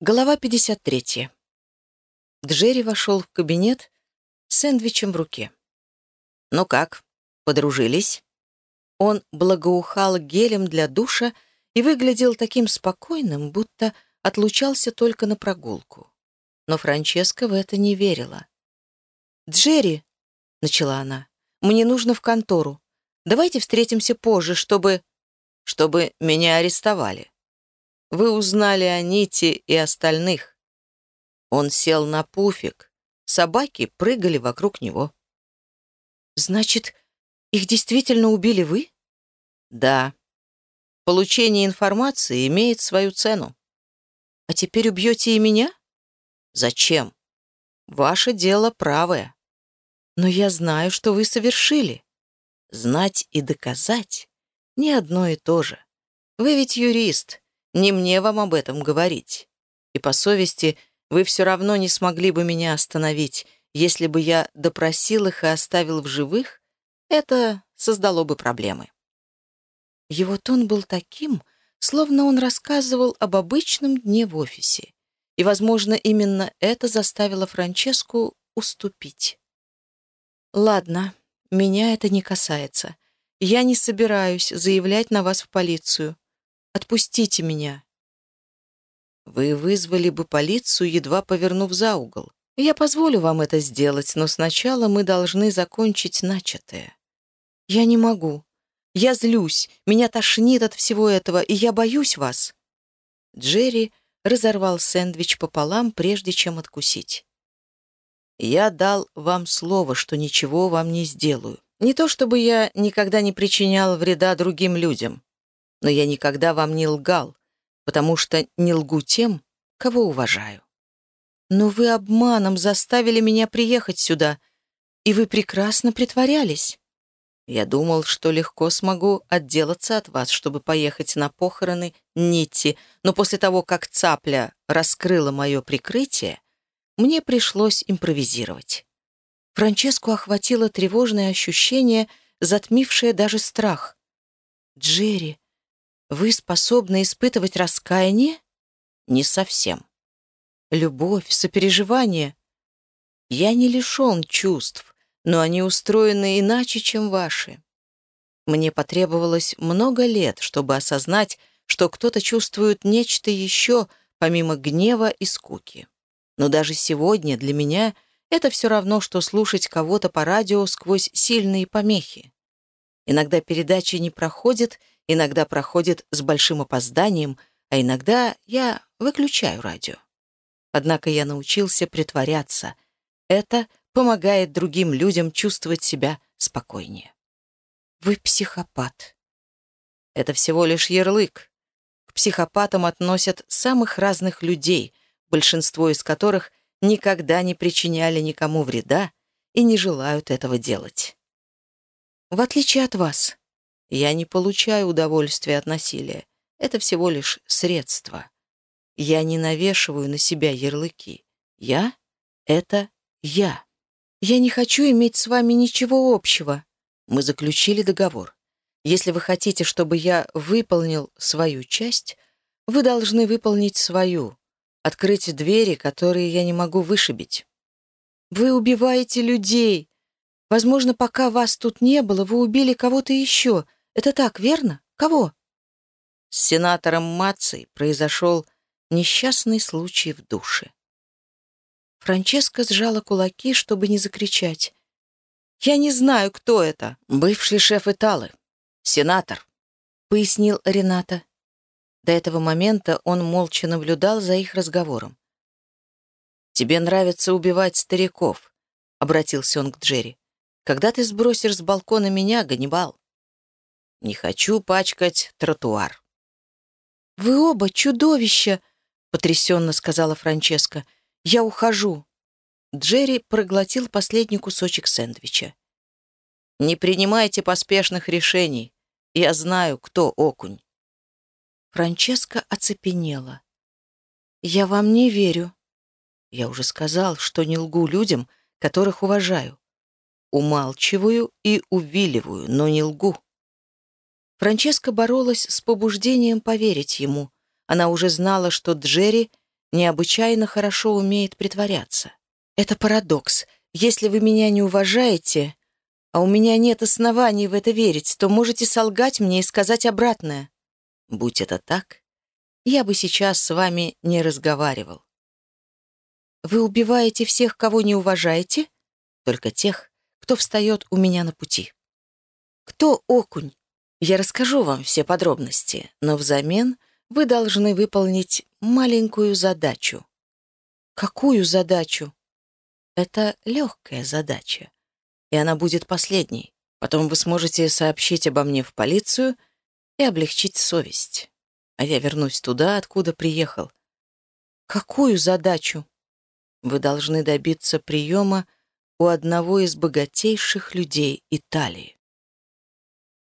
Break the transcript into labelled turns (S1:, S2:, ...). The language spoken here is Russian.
S1: Глава 53. Джерри вошел в кабинет с сэндвичем в руке. «Ну как, подружились?» Он благоухал гелем для душа и выглядел таким спокойным, будто отлучался только на прогулку. Но Франческа в это не верила. «Джерри», — начала она, — «мне нужно в контору. Давайте встретимся позже, чтобы...» «Чтобы меня арестовали», вы узнали о Ните и остальных. Он сел на пуфик. Собаки прыгали вокруг него.
S2: Значит, их действительно убили вы?
S1: Да. Получение информации имеет свою цену.
S2: А теперь убьете и меня?
S1: Зачем? Ваше дело правое.
S2: Но я знаю, что вы совершили.
S1: Знать и доказать — не одно и то же. Вы ведь юрист, не мне вам об этом говорить. И по совести вы все равно не смогли бы меня остановить. Если бы я допросил их и оставил в живых, это создало бы проблемы.
S2: Его тон был таким, словно он рассказывал об обычном дне в офисе. И, возможно, именно это заставило Франческу уступить. «Ладно, меня это не касается. Я не собираюсь заявлять на вас в полицию. Отпустите меня».
S1: «Вы вызвали бы полицию, едва повернув за угол. Я позволю вам это сделать, но сначала мы должны закончить начатое».
S2: «Я не могу. Я злюсь, меня тошнит от всего этого, и я боюсь вас».
S1: Джерри разорвал сэндвич пополам, прежде чем откусить. «Я дал вам слово, что ничего вам не сделаю. Не то чтобы я никогда не причинял вреда другим людям но я никогда вам не лгал, потому что не лгу тем, кого уважаю.
S2: Но вы обманом заставили меня приехать сюда, и вы прекрасно притворялись.
S1: Я думал, что легко смогу отделаться от вас, чтобы поехать на похороны Нитти, но после того, как цапля раскрыла мое прикрытие, мне пришлось импровизировать.
S2: Франческу охватило тревожное ощущение, затмившее даже страх. «Джерри, вы способны испытывать раскаяние?
S1: Не совсем.
S2: Любовь, сопереживание.
S1: Я не лишен чувств, но они устроены иначе, чем ваши. Мне потребовалось много лет, чтобы осознать, что кто-то чувствует нечто еще, помимо гнева и скуки. Но даже сегодня для меня это все равно, что слушать кого-то по радио сквозь сильные помехи. Иногда передачи не проходят, иногда проходит с большим опозданием, а иногда я выключаю радио. Однако я научился притворяться. Это помогает другим людям чувствовать себя спокойнее.
S2: Вы психопат.
S1: Это всего лишь ярлык. К психопатам относят самых разных людей, большинство из которых никогда не причиняли никому вреда и не желают этого делать.
S2: В отличие от вас,
S1: я не получаю удовольствия от насилия. Это всего лишь средство. Я не навешиваю на себя ярлыки. Я — это я.
S2: Я не хочу иметь с вами ничего общего.
S1: Мы заключили договор. Если вы хотите, чтобы я выполнил свою часть, вы должны выполнить свою, открыть двери, которые я не могу вышибить.
S2: Вы убиваете людей. Возможно, пока вас тут не было, вы убили кого-то еще, это так, верно? Кого?»
S1: С сенатором Мацей произошел несчастный случай в душе.
S2: Франческа сжала кулаки, чтобы не закричать. «Я не знаю, кто это».
S1: «Бывший шеф Италы. Сенатор», — пояснил Рената. До этого момента он молча наблюдал за их разговором. «Тебе нравится убивать стариков», — обратился он к Джерри. «Когда ты сбросишь с балкона меня, Ганнибал?» Не хочу пачкать тротуар.
S2: «Вы оба чудовища!» — потрясенно сказала Франческа. «Я ухожу».
S1: Джерри проглотил последний кусочек сэндвича. «Не принимайте поспешных решений. Я знаю, кто окунь».
S2: Франческа оцепенела. «Я вам не верю».
S1: Я уже сказал, что не лгу людям, которых уважаю. Умалчиваю и увиливаю, но не лгу. Франческа боролась с побуждением поверить ему. Она уже знала, что Джерри
S2: необычайно хорошо умеет притворяться. Это парадокс. Если вы меня не уважаете, а у меня нет оснований в это верить, то можете солгать мне и сказать обратное. Будь это так, я бы сейчас с вами не разговаривал. Вы убиваете всех, кого не уважаете? Только тех, кто встает у меня на пути. Кто окунь? Я расскажу вам все подробности, но взамен вы должны выполнить маленькую задачу. Какую задачу? Это легкая задача, и она будет последней. Потом вы сможете сообщить обо мне в полицию и облегчить совесть. А я вернусь туда, откуда приехал. Какую задачу? Вы должны добиться приема у одного из богатейших людей Италии.